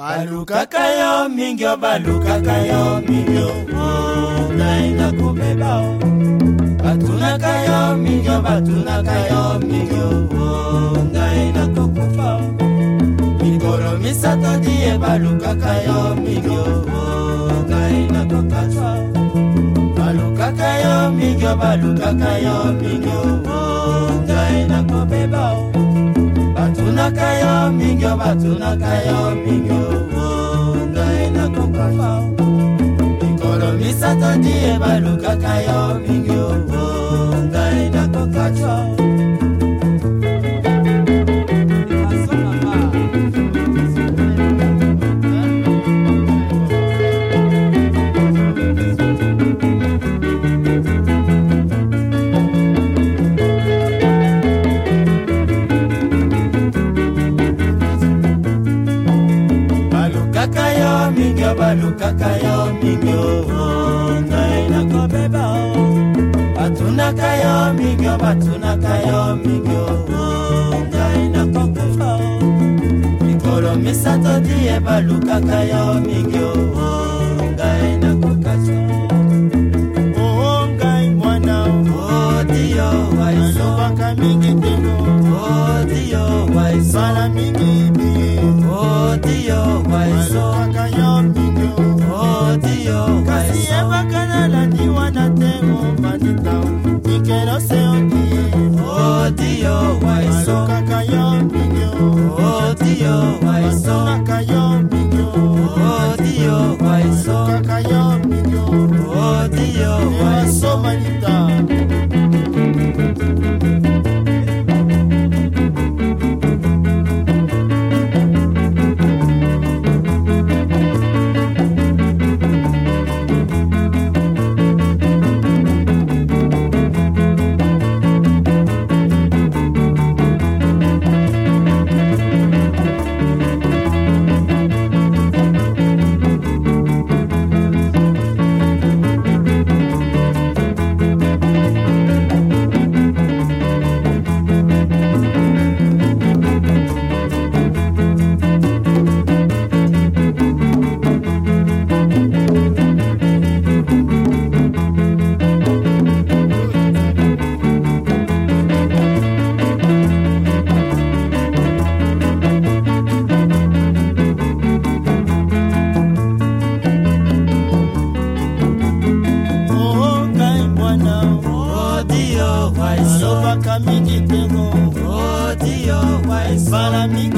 balukaka yo mingi o balukaka yo mingi o oh, ngai nakobeba o batunaka yo mingi o batunaka yo mingi o oh, ngai nakokufa o mikolo misato die balukaka yo mingi o oh, ngai nakokatwa balukaka yo mingi o balukaka yo mingi o ngai nakobeba o batunaka yo mingi o batunaka yo mingi o ngai nakoka yo mikolo misato ndie balukaka yo mingi o ngai nakoka yo balukaka yo mingi o ngai nakobeba o batunaka yo mingi o batunaka yo mingi o ngai nakokufa o mikolo misato die balukaka yo mingi o ngai nakokasa o ngai mwana o dio waiso baka mingi telo o dio waiso bala mingi so, why so? Oh, wise. Maloba mingi